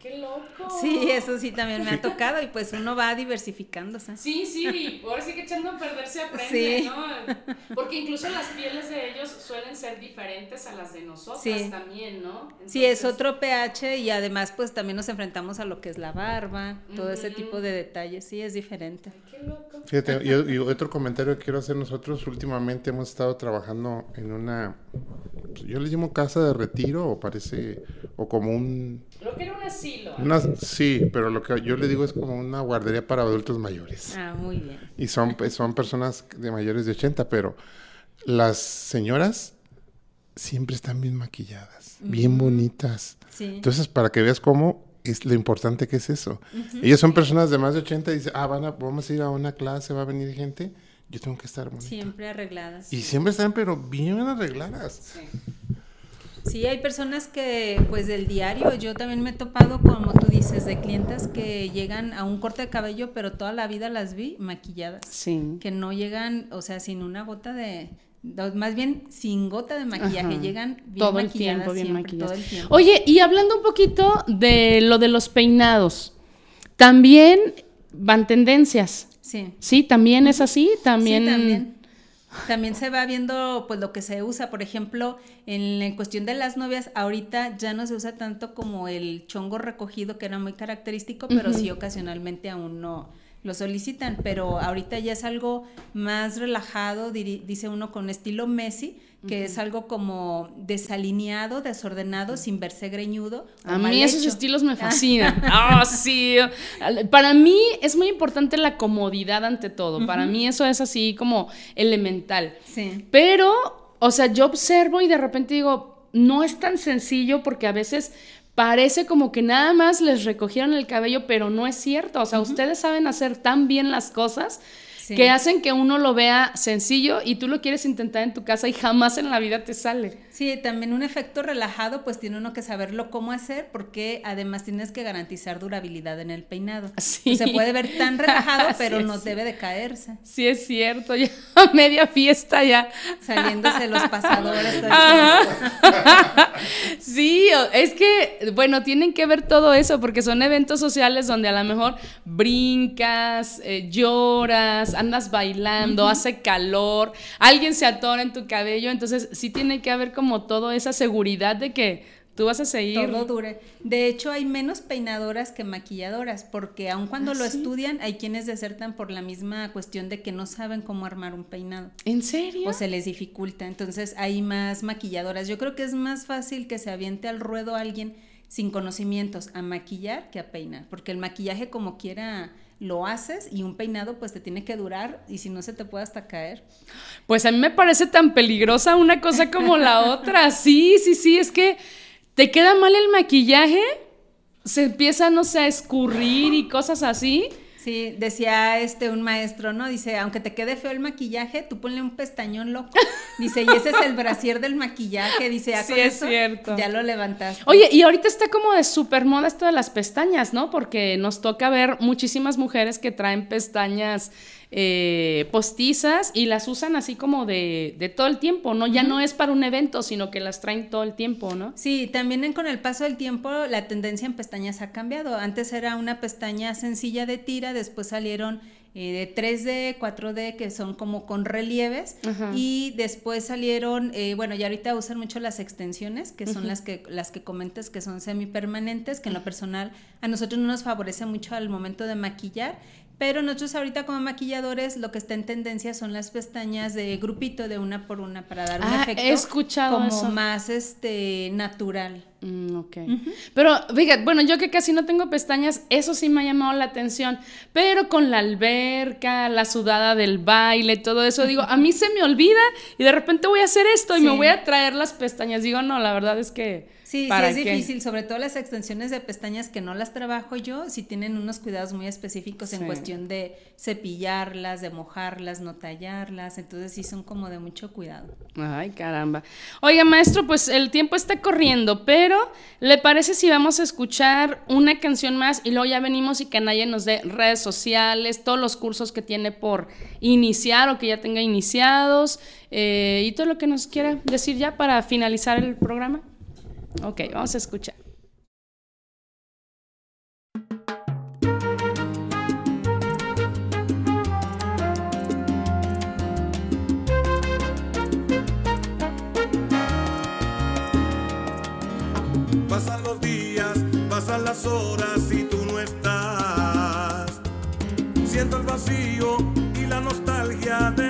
Qué loco.
Sí, eso sí también me ha tocado, y pues uno va diversificándose.
Sí, sí, ahora sí que echando a perder se aprende,
Sí.
¿no? Porque incluso las pieles de ellos suelen ser diferentes a las de nosotras
Sí.
también, ¿no?
Sí, es otro pH y además pues también nos enfrentamos a lo que es la barba, todo ese tipo de detalles, sí, es diferente.
Qué loco.
Fíjate, y, y otro comentario que quiero hacer nosotros, últimamente hemos estado trabajando en una, yo le llamo casa de retiro o parece, o como un,
Lo que era un asilo.
una, sí, pero lo que yo le digo es como una guardería para adultos mayores.
Ah, muy bien.
Y son, pues, son personas de mayores de 80, pero las señoras siempre están bien maquilladas, bien bonitas.
Sí.
Entonces, para que veas cómo es lo importante que es eso. Ellas son personas de más de 80 y dicen, ah, van a- vamos a ir a una clase, va a venir gente, yo tengo que estar bonita.
Siempre arregladas.
Y siempre están, pero bien arregladas.
Sí.
Sí, hay personas que, pues del diario, yo también me he topado, como tú dices, de clientas que llegan a un corte de cabello, pero toda la vida las vi maquilladas.
Sí.
Que no llegan, o sea, sin una gota de, más bien sin gota de maquillaje,
Ajá.
llegan bien
todo el tiempo bien
siempre,
maquilladas.
todo el tiempo.
Oye, y hablando un poquito de lo de los peinados, también van tendencias.
Sí.
Sí, también es así, también.
Sí, también. También se va viendo pues lo que se usa, por ejemplo, en la cuestión de las novias, ahorita ya no se usa tanto como el chongo recogido que era muy característico, pero sí ocasionalmente aún no lo solicitan, pero ahorita ya es algo más relajado, dice uno con estilo Messi, que es algo como desalineado, desordenado, sin verse greñudo.
A mí esos
hecho.
estilos me fascinan. Ah, sí. Para mí es muy importante la comodidad ante todo. Para mí eso es así como elemental.
Sí.
Pero, o sea, yo observo y de repente digo, no es tan sencillo porque a veces parece como que nada más les recogieron el cabello, pero no es cierto. O sea, ustedes saben hacer tan bien las cosas
Sí.
que hacen que uno lo vea sencillo y tú lo quieres intentar en tu casa y jamás en la vida te sale.
Sí, también un efecto relajado, pues tiene uno que saberlo cómo hacer, porque además tienes que garantizar durabilidad en el peinado.
Sí.
Se puede ver tan relajado, pero no debe de caerse,
Sí, es cierto, ya a media fiesta ya.
saliéndose los pasadores.
Ajá. Sí, es que, bueno, tienen que ver todo eso porque son eventos sociales donde a lo mejor brincas, eh, lloras, andas bailando, hace calor, alguien se atora en tu cabello, entonces sí tiene que haber como toda esa seguridad de que tú vas a seguir.
Todo dure. De hecho, hay menos peinadoras que maquilladoras, porque aun cuando
¿Ah,
lo
sí?
estudian, hay quienes desertan por la misma cuestión de que no saben cómo armar un peinado.
¿En serio?
o se les dificulta. Entonces hay más maquilladoras. Yo creo que es más fácil que se aviente al ruedo alguien sin conocimientos a maquillar que a peinar, porque el maquillaje como quiera lo haces y un peinado pues te tiene que durar y si no se te puede hasta caer.
Pues a mí me parece tan peligrosa una cosa como la otra. Sí, sí, sí, es que te queda mal el maquillaje, se empieza, no sé, a escurrir y cosas así.
Sí, decía este un maestro, ¿no? Dice, aunque te quede feo el maquillaje, tú ponle un pestañón loco. Dice, y ese es el brasier del maquillaje. Dice, ya
Sí,
con
es
eso
cierto.
ya lo levantaste.
Oye, y ahorita está como de super moda esto de las pestañas, ¿no? Porque nos toca ver muchísimas mujeres que traen pestañas eh, postizas y las usan así como de, de todo el tiempo, ¿no? Ya no es para un evento, sino que las traen todo el tiempo, ¿no?
Sí, también en- con el paso del tiempo la tendencia en pestañas ha cambiado. Antes era una pestaña sencilla de tira, después salieron eh, de 3D, 4D, que son como con relieves,
Ajá.
y después salieron, eh, bueno, ya ahorita usan mucho las extensiones, que son las que las que comentas que son semipermanentes, que en lo personal a nosotros no nos favorece mucho al momento de maquillar. Pero nosotros ahorita como maquilladores lo que está en tendencia son las pestañas de grupito de una por una para dar un
Ah,
efecto
he escuchado
como
eso.
más este natural.
Mm, ok. Pero fíjate, bueno, yo que casi no tengo pestañas, eso sí me ha llamado la atención. Pero con la alberca, la sudada del baile, todo eso, digo, a mí se me olvida y de repente voy a hacer esto y me voy a traer las pestañas. Digo, no, la verdad es que
Sí, sí
¿Para
es difícil, sobre todo las extensiones de pestañas que no las trabajo yo, si tienen unos cuidados muy específicos
Sí.
en cuestión de cepillarlas, de mojarlas, no tallarlas, entonces sí son como de mucho cuidado.
Ay, caramba. Oiga, maestro, pues el tiempo está corriendo, pero ¿le parece si vamos a escuchar una canción más y luego ya venimos y que Naya nos dé redes sociales, todos los cursos que tiene por iniciar o que ya tenga iniciados eh, y todo lo que nos quiera decir ya para finalizar el programa? Ok, vamos a escuchar.
Pasan los días, pasan las horas y tú no estás. Siento el vacío y la nostalgia de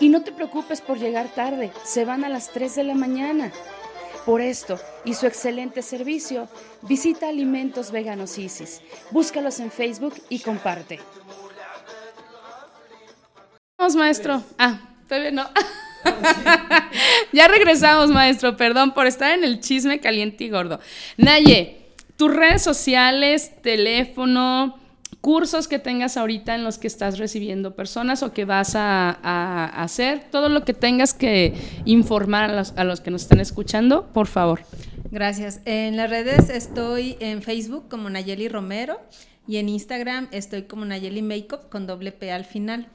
Y no te preocupes por llegar tarde, se van a las 3 de la mañana. Por esto y su excelente servicio, visita Alimentos Veganos Isis. Búscalos en Facebook y comparte.
Vamos, maestro. Ah, todavía no. ya regresamos, maestro. Perdón por estar en el chisme caliente y gordo. Naye, tus redes sociales, teléfono, cursos que tengas ahorita en los que estás recibiendo personas o que vas a, hacer, todo lo que tengas que informar a los, que nos están escuchando, por favor.
Gracias. En las redes estoy en Facebook como Nayeli Romero y en Instagram estoy como Nayeli Makeup con doble P al final.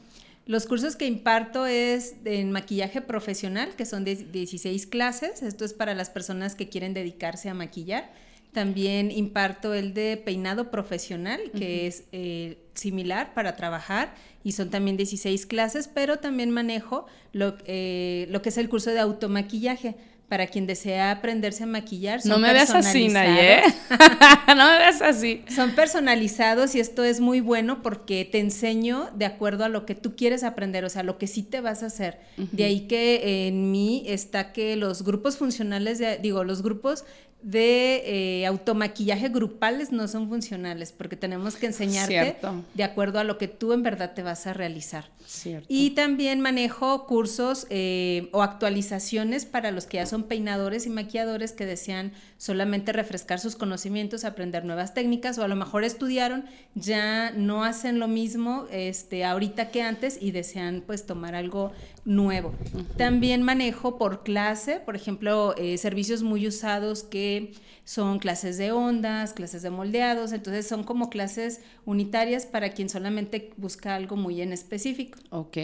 Los cursos que imparto es en maquillaje profesional, que son de 16 clases. Esto es para las personas que quieren dedicarse a maquillar. También imparto el de peinado profesional, que es eh, similar para trabajar y son también 16 clases, pero también manejo lo, eh, lo que es el curso de automaquillaje. Para quien desea aprenderse a maquillar, son
no me veas así, Naye. no me veas así.
Son personalizados y esto es muy bueno porque te enseño de acuerdo a lo que tú quieres aprender, o sea, lo que sí te vas a hacer. Uh -huh. De ahí que en mí está que los grupos funcionales, de, digo, los grupos de eh, automaquillaje grupales no son funcionales porque tenemos que enseñarte
Cierto.
de acuerdo a lo que tú en verdad te vas a realizar.
Cierto.
Y también manejo cursos eh, o actualizaciones para los que ya son peinadores y maquilladores que desean solamente refrescar sus conocimientos, aprender nuevas técnicas o a lo mejor estudiaron, ya no hacen lo mismo este, ahorita que antes y desean pues tomar algo nuevo. Uh -huh. También manejo por clase, por ejemplo, eh, servicios muy usados que son clases de ondas, clases de moldeados, entonces son como clases unitarias para quien solamente busca algo muy en específico.
Ok.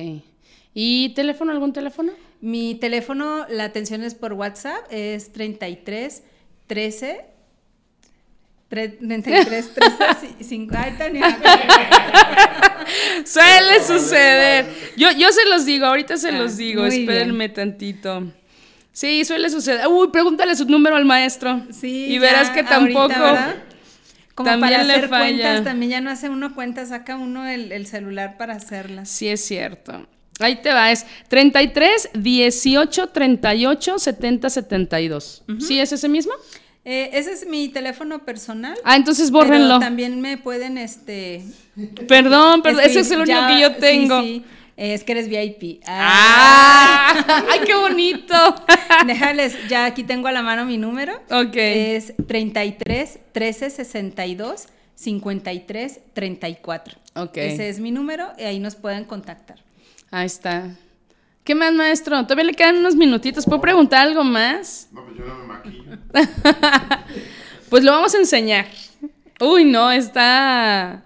¿Y teléfono, algún teléfono?
Mi teléfono, la atención es por WhatsApp, es 33 13 33 13 5 ay, Tania.
Suele suceder. Yo, yo se los digo, ahorita se
Ah,
los digo, espérenme tantito. Sí, suele suceder. Uy, pregúntale su número al maestro.
Sí,
y verás
ya,
que tampoco.
ahorita. Como
también
para
le
hacer
falla.
cuentas, también ya no hace uno cuentas, saca uno el, el celular para hacerlas.
Sí, es cierto. Ahí te va, es 33 18 38 70 72.
Ujú.
¿Sí es ese mismo?
Eh, ese es mi teléfono personal.
Ah, entonces
pero
bórrenlo.
también me pueden, este...
Perdón, perdón, ese es el único
ya-
que yo tengo.
sí, es que eres VIP.
¡Ah! ¡Ay, qué bonito!
Déjales, ya aquí tengo a la mano mi número.
ok.
Es 33 13 62 53 34.
Ok.
Ese es mi número y ahí nos pueden contactar.
Ahí está. ¿Qué más, maestro? Todavía le quedan unos minutitos. ¿Puedo preguntar algo más?
No, pues yo no me maquillo.
Pues lo vamos a enseñar. Uy, no, está...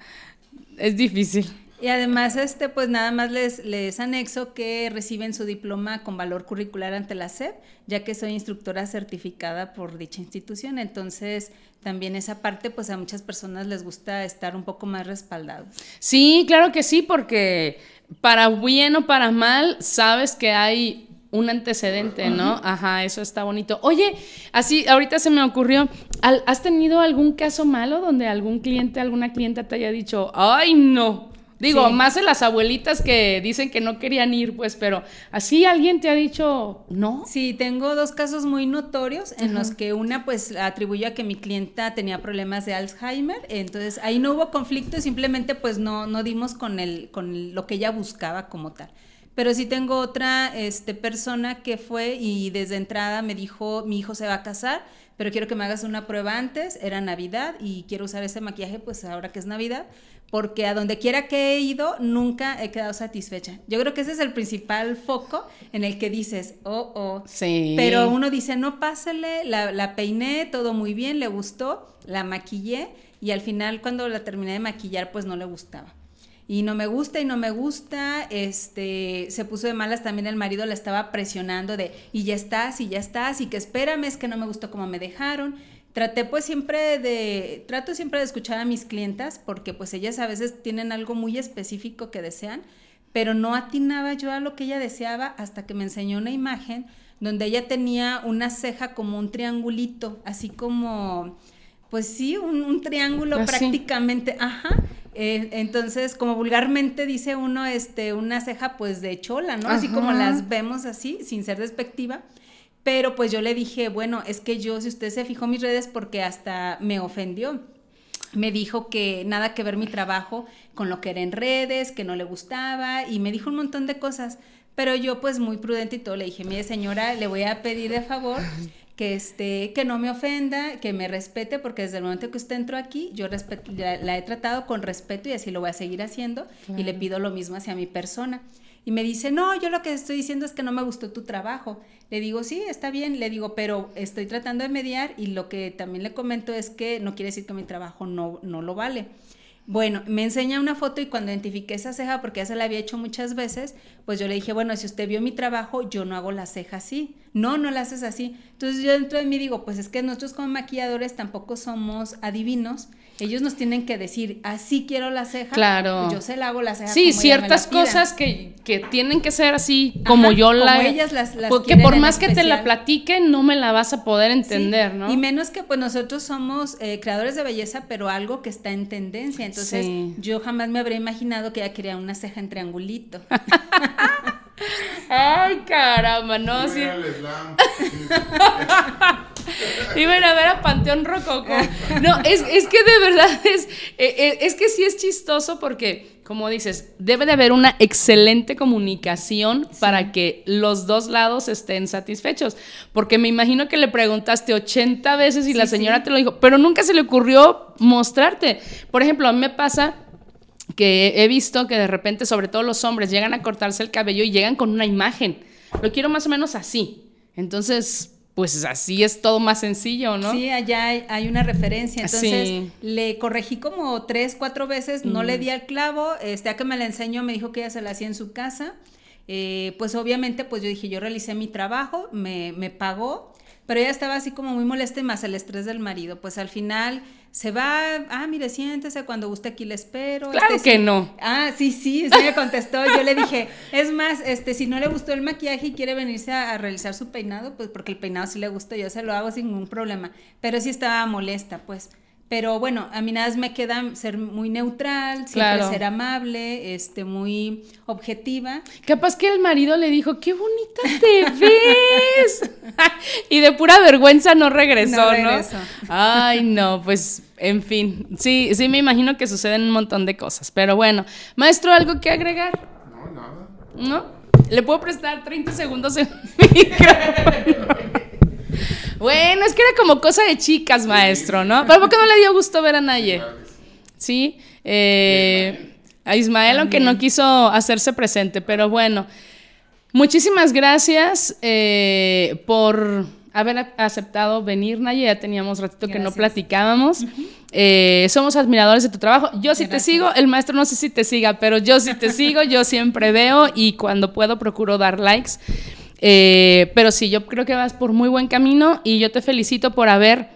Es difícil.
Y además, este, pues nada más les, les anexo que reciben su diploma con valor curricular ante la SEP, ya que soy instructora certificada por dicha institución. Entonces, también esa parte, pues a muchas personas les gusta estar un poco más respaldados.
Sí, claro que sí, porque para bien o para mal, sabes que hay un antecedente, ¿no? Ajá, eso está bonito. Oye, así, ahorita se me ocurrió, ¿al- ¿has tenido algún caso malo donde algún cliente, alguna clienta te haya dicho, ay, no? Digo,
Sí.
más de las abuelitas que dicen que no querían ir, pues, pero así alguien te ha dicho, no.
Sí, tengo dos casos muy notorios en los que una pues atribuyó a que mi clienta tenía problemas de Alzheimer, entonces ahí no hubo conflicto, simplemente pues no, no dimos con, el, con lo que ella buscaba como tal. Pero sí tengo otra este, persona que fue y desde entrada me dijo, mi hijo se va a casar, pero quiero que me hagas una prueba antes, era Navidad y quiero usar ese maquillaje pues ahora que es Navidad, porque a donde quiera que he ido nunca he quedado satisfecha. Yo creo que ese es el principal foco en el que dices, oh, oh,
Sí.
pero uno dice, no pásale, la, la peiné, todo muy bien, le gustó, la maquillé y al final cuando la terminé de maquillar pues no le gustaba. Y no me gusta y no me gusta, este, se puso de malas también el marido la estaba presionando de, y ya estás, y ya estás, y que espérame, es que no me gustó como me dejaron. Traté pues siempre de, trato siempre de escuchar a mis clientas porque pues ellas a veces tienen algo muy específico que desean, pero no atinaba yo a lo que ella deseaba hasta que me enseñó una imagen donde ella tenía una ceja como un triangulito, así como, pues sí, un, triángulo
Así.
prácticamente, ajá. Eh, entonces, como vulgarmente dice uno, este, una ceja pues de chola, ¿no? Así como las vemos así, sin ser despectiva. Pero pues yo le dije, bueno, es que yo, si usted se fijó en mis redes, porque hasta me ofendió. Me dijo que nada que ver mi trabajo con lo que era en redes, que no le gustaba, y me dijo un montón de cosas. Pero yo, pues muy prudente y todo, le dije, mire señora, le voy a pedir de favor que, este, que no me ofenda, que me respete, porque desde el momento que usted entró aquí, yo la he tratado con respeto y así lo voy a seguir haciendo, y le pido lo mismo hacia mi persona. Y me dice, no, yo lo que estoy diciendo es que no me gustó tu trabajo. Le digo, sí, está bien, le digo, pero estoy tratando de mediar y lo que también le comento es que no quiere decir que mi trabajo no, no lo vale. Bueno, me enseña una foto y cuando identifiqué esa ceja, porque ya se la había hecho muchas veces, pues yo le dije, bueno, si usted vio mi trabajo, yo no hago la ceja así. No, no la haces así. Entonces yo dentro de mí digo, pues es que nosotros como maquilladores tampoco somos adivinos. Ellos nos tienen que decir, así quiero la ceja.
Claro.
pues yo se la hago la ceja.
Sí,
como la
ciertas cosas que, que tienen que ser así como
Ajá,
yo la...
como ellas las- las
porque por más que te la
especial.
platique, no me la vas a poder
Sí,
entender, ¿no?
Y menos que pues nosotros somos eh, creadores de belleza, pero algo que está en tendencia. Entonces
Sí.
yo jamás me habría imaginado que ella quería una ceja en triangulito.
Ay, caramba, no, sí.
Mira el slam.
Iban a ver a Panteón Rococo. No, es, es que de verdad es, eh, eh, es que sí es chistoso porque, como dices, debe de haber una excelente comunicación para que los dos lados estén satisfechos. Porque me imagino que le preguntaste 80 veces y la señora
sí.
te lo dijo, pero nunca se le ocurrió mostrarte. Por ejemplo, a mí me pasa que he visto que de repente, sobre todo los hombres, llegan a cortarse el cabello y llegan con una imagen. Lo quiero más o menos así. Entonces, pues así es todo más sencillo, ¿no?
Sí, allá hay, hay una referencia. Entonces
Sí.
le corregí como tres, cuatro veces, no le di al clavo. Este, a que me la enseñó, me dijo que ella se la hacía en su casa. Eh, pues obviamente, pues yo dije, yo realicé mi trabajo, me, me pagó, pero ella estaba así como muy molesta y más el estrés del marido. Pues al final se va, ah, mire, siéntese, cuando guste aquí le espero.
Claro
Este,
que
sí.
no.
Ah, sí, sí, sí me contestó. Yo le dije, es más, este, si no le gustó el maquillaje y quiere venirse a, a realizar su peinado, pues porque el peinado sí le gustó, yo se lo hago sin ningún problema. Pero sí estaba molesta, pues. Pero bueno, a mí nada más me queda ser muy neutral, siempre
Claro.
ser amable, este, muy objetiva.
Capaz que el marido le dijo, qué bonita te ves. y de pura vergüenza no regresó,
No.
Ay, no, pues, en fin. Sí, sí me imagino que suceden un montón de cosas. Pero bueno, maestro, ¿algo que agregar?
No, nada.
¿No? ¿Le puedo prestar 30 segundos el micrófono? Bueno, es que era como cosa de chicas, maestro, ¿no? ¿Pero por qué no le dio gusto ver a Naye? Sí, eh, a Ismael, aunque no quiso hacerse presente, pero bueno. Muchísimas gracias eh, por haber aceptado venir, Naye. Ya teníamos ratito que no platicábamos. Eh, somos admiradores de tu trabajo. Yo sí te sigo, el maestro no sé si te siga, pero yo sí te sigo, yo siempre veo y cuando puedo procuro dar likes. Eh, pero sí, yo creo que vas por muy buen camino y yo te felicito por haber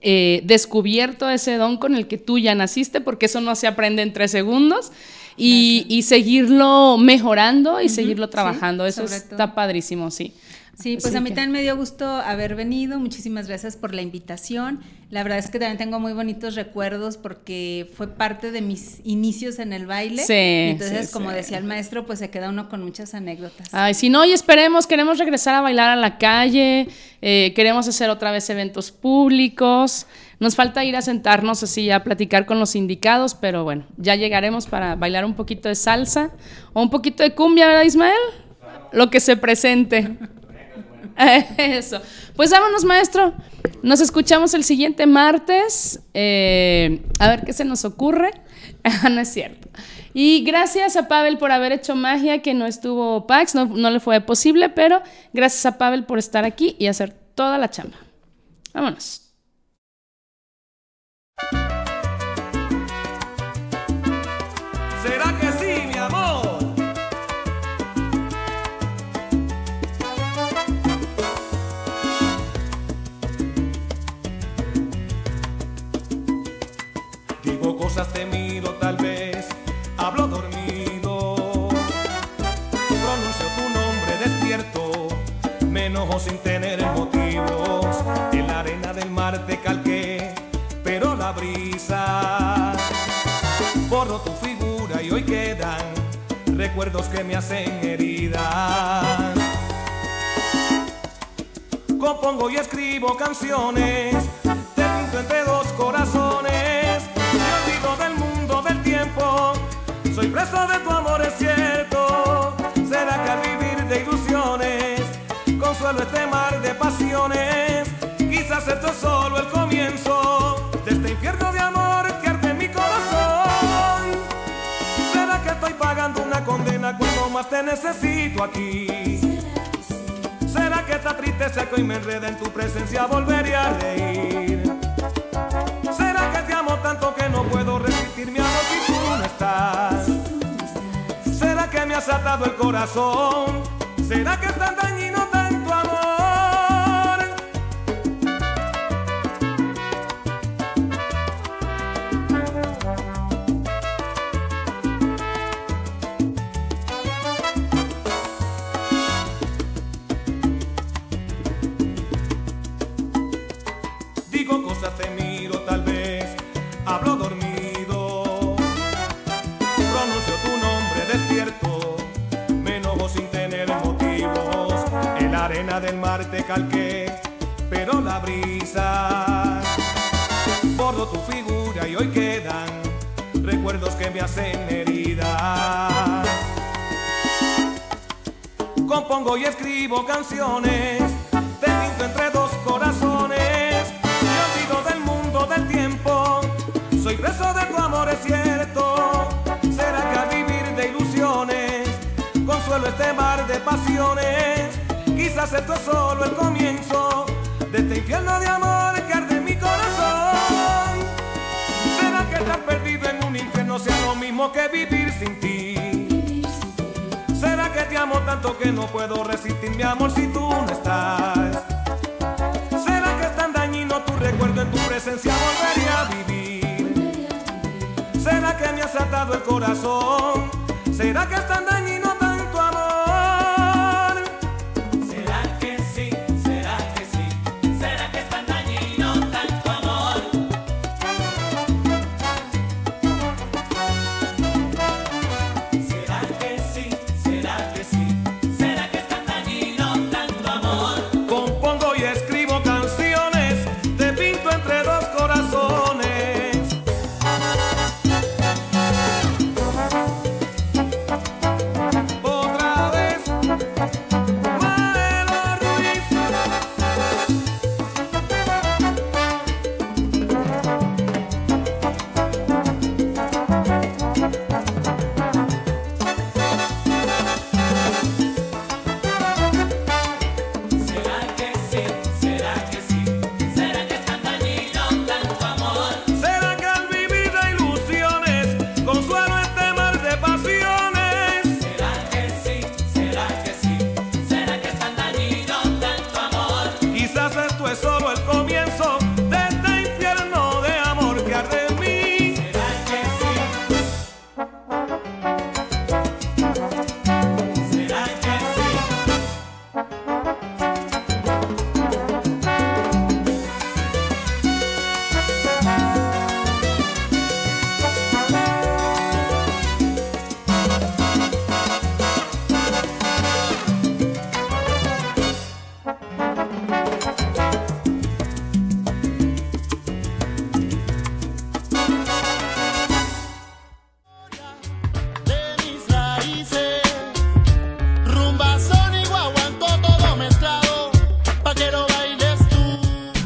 eh, descubierto ese don con el que tú ya naciste, porque eso no se aprende en tres segundos. Y, y seguirlo mejorando y seguirlo
sí,
trabajando. eso está
todo.
padrísimo, sí.
Sí, pues
Así
a mí
que-
también me dio gusto haber venido. Muchísimas gracias por la invitación. La verdad es que también tengo muy bonitos recuerdos porque fue parte de mis inicios en el baile.
Sí,
Y entonces,
sí,
como
sí.
decía el maestro, pues se queda uno con muchas anécdotas.
Ay, si no, y esperemos, queremos regresar a bailar a la calle, eh, queremos hacer otra vez eventos públicos. Nos falta ir a sentarnos así a platicar con los indicados, pero bueno, ya llegaremos para bailar un poquito de salsa o un poquito de cumbia, ¿verdad, Ismael? Lo que se presente. Eso. Pues vámonos, maestro. Nos escuchamos el siguiente martes. eh, a ver qué se nos ocurre. no es cierto. Y gracias a Pavel por haber hecho magia, que no estuvo Pax, no, no le fue posible, pero gracias a Pavel por estar aquí y hacer toda la chamba. Vámonos.
Digo cosas, te miro tal vez, hablo dormido. Pronuncio tu nombre despierto, me enojo sin tener motivos. En la arena del mar te calqué, pero la brisa borro tu figura y hoy quedan recuerdos que me hacen heridas. Compongo y escribo canciones, pasiones. Quizás esto es solo el comienzo de este infierno de amor que arde en mi corazón. ¿Será que estoy pagando una condena cuando más te necesito aquí? ¿Será que esta tristeza que hoy me enreda en tu presencia volveré a reír? ¿Será que te amo tanto que no puedo resistir mi amor si tú no estás? ¿Será que me has atado el corazón? ¿Será que es tan dañino canciones, te pinto entre dos corazones. Me olvido del mundo del tiempo, soy preso de tu amor, es cierto. ¿Será que al vivir de ilusiones, consuelo este mar de pasiones? Quizás esto es solo el comienzo de este infierno de amor que arde en mi corazón. ¿Será que estar perdido en un infierno sea lo mismo que vivir sin te amo tanto que no puedo resistir mi amor si tú no estás? ¿Será que es tan dañino tu recuerdo en tu presencia volvería a vivir? ¿Será que me has atado el corazón? ¿Será que es tan dañino